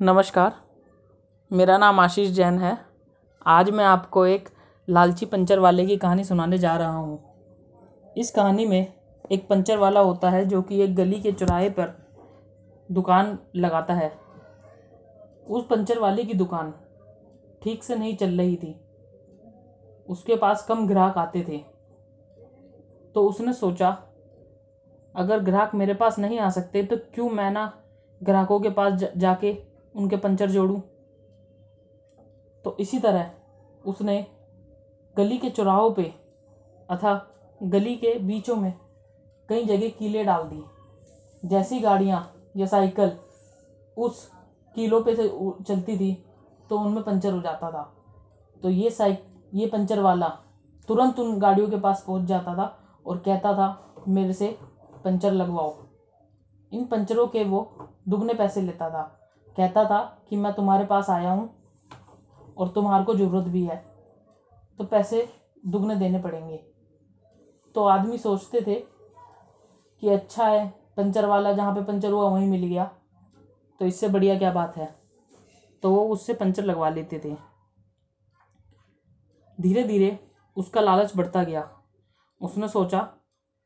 नमस्कार मेरा नाम आशीष जैन है। आज मैं आपको एक लालची पंचर वाले की कहानी सुनाने जा रहा हूँ। इस कहानी में एक पंचर वाला होता है जो कि एक गली के चौराहे पर दुकान लगाता है। उस पंचर वाले की दुकान ठीक से नहीं चल रही थी। उसके पास कम ग्राहक आते थे। तो उसने सोचा अगर ग्राहक मेरे पास नहीं आ सकते तो क्यों मैं ना ग्राहकों के पास जा, जाके उनके पंचर जोड़ूं। तो इसी तरह उसने गली के चौराहों पे अथा गली के बीचों में कई जगह कीले डाल दी जैसी गाड़ियाँ या साइकिल उस कीलों पे से चलती थी तो उनमें पंचर हो जाता था। तो ये साइक ये पंचर वाला तुरंत उन गाड़ियों के पास पहुँच जाता था और कहता था, मेरे से पंचर लगवाओ। इन पंचरों के वो दुगने पैसे लेता था। कहता था कि मैं तुम्हारे पास आया हूँ और तुम्हारे को ज़रूरत भी है तो पैसे दुगने देने पड़ेंगे। तो आदमी सोचते थे कि अच्छा है, पंचर वाला जहाँ पे पंचर हुआ वहीं मिल गया। तो इससे बढ़िया क्या बात है? तो वो उससे पंचर लगवा लेते थे। धीरे धीरे उसका लालच बढ़ता गया। उसने सोचा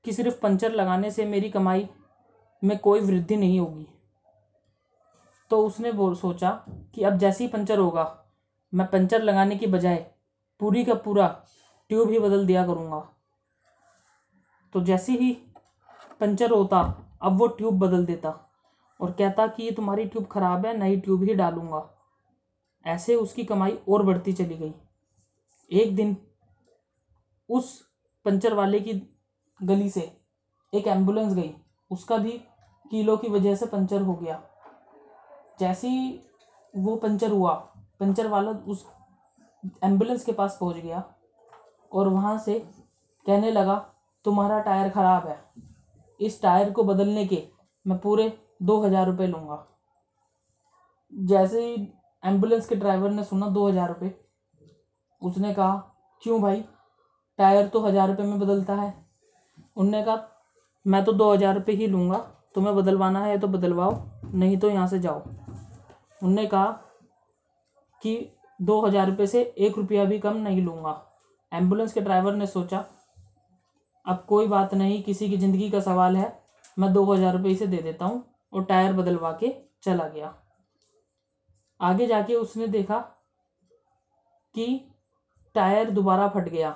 कि सिर्फ़ पंचर लगाने से मेरी कमाई में कोई वृद्धि नहीं होगी। तो उसने बोल, सोचा कि अब जैसे ही पंचर होगा, मैं पंचर लगाने की बजाय पूरी का पूरा ट्यूब ही बदल दिया करूँगा। तो जैसे ही पंचर होता, अब वो ट्यूब बदल देता और कहता कि ये तुम्हारी ट्यूब ख़राब है, नई ट्यूब ही डालूँगा। ऐसे उसकी कमाई और बढ़ती चली गई। एक दिन उस पंचर वाले की गली से एक एंबुलेंस गई। उसका भी कीलो की वजह से पंचर हो गया। जैसे ही वो पंचर हुआ, पंचर वाला उस एंबुलेंस के पास पहुँच गया और वहाँ से कहने लगा, तुम्हारा टायर ख़राब है। इस टायर को बदलने के मैं पूरे दो हज़ार रुपये लूँगा। जैसे ही एंबुलेंस के ड्राइवर ने सुना दो हज़ार रुपये उसने कहा, क्यों भाई? टायर तो हज़ार रुपये में बदलता है। उनने कहा, मैं तो दो हज़ार रुपये ही लूँगा, तुम्हें बदलवाना है तो बदलवाओ, नहीं तो यहाँ से जाओ। उनने कहा कि दो हज़ार रुपये से एक रुपया भी कम नहीं लूँगा। एंबुलेंस के ड्राइवर ने सोचा, अब कोई बात नहीं, किसी की ज़िंदगी का सवाल है, मैं दो हज़ार रुपये इसे दे देता हूँ, और टायर बदलवा के चला गया। आगे जाके उसने देखा कि टायर दोबारा फट गया।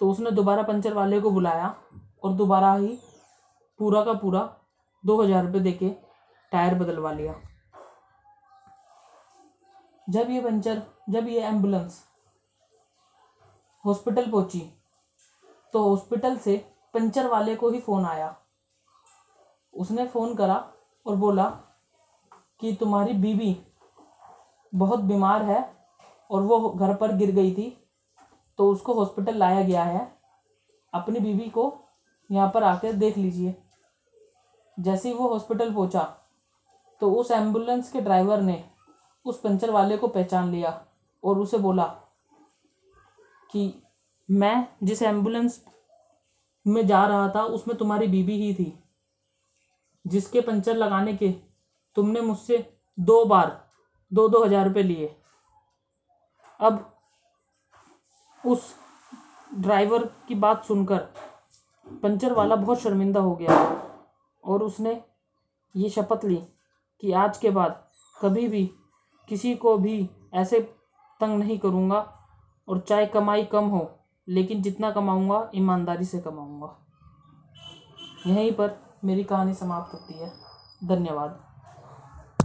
तो उसने दोबारा पंचर वाले को बुलाया, और दोबारा ही पूरा का पूरा दो हज़ार रुपये दे के टायर बदलवा लिया। जब ये पंचर, जब ये एंबुलेंस हॉस्पिटल पहुँची तो हॉस्पिटल से पंचर वाले को ही फ़ोन आया। उसने फ़ोन करा और बोला कि तुम्हारी बीवी बहुत बीमार है और वो घर पर गिर गई थी तो उसको हॉस्पिटल लाया गया है। अपनी बीवी को यहाँ पर आकर देख लीजिए। जैसे ही वो हॉस्पिटल पहुँचा तो उस एंबुलेंस के ड्राइवर ने उस पंचर वाले को पहचान लिया और उसे बोला कि मैं जिस एंबुलेंस में जा रहा था, उसमें तुम्हारी बीबी ही थी, जिसके पंचर लगाने के तुमने मुझसे दो बार, दो दो हज़ार रुपये लिए। अब उस ड्राइवर की बात सुनकर पंचर वाला बहुत शर्मिंदा हो गया और उसने ये शपथ ली कि आज के बाद कभी भी किसी को भी ऐसे तंग नहीं करूँगा और चाहे कमाई कम हो, लेकिन जितना कमाऊँगा, ईमानदारी से कमाऊँगा। यहीं पर मेरी कहानी समाप्त होती है। धन्यवाद।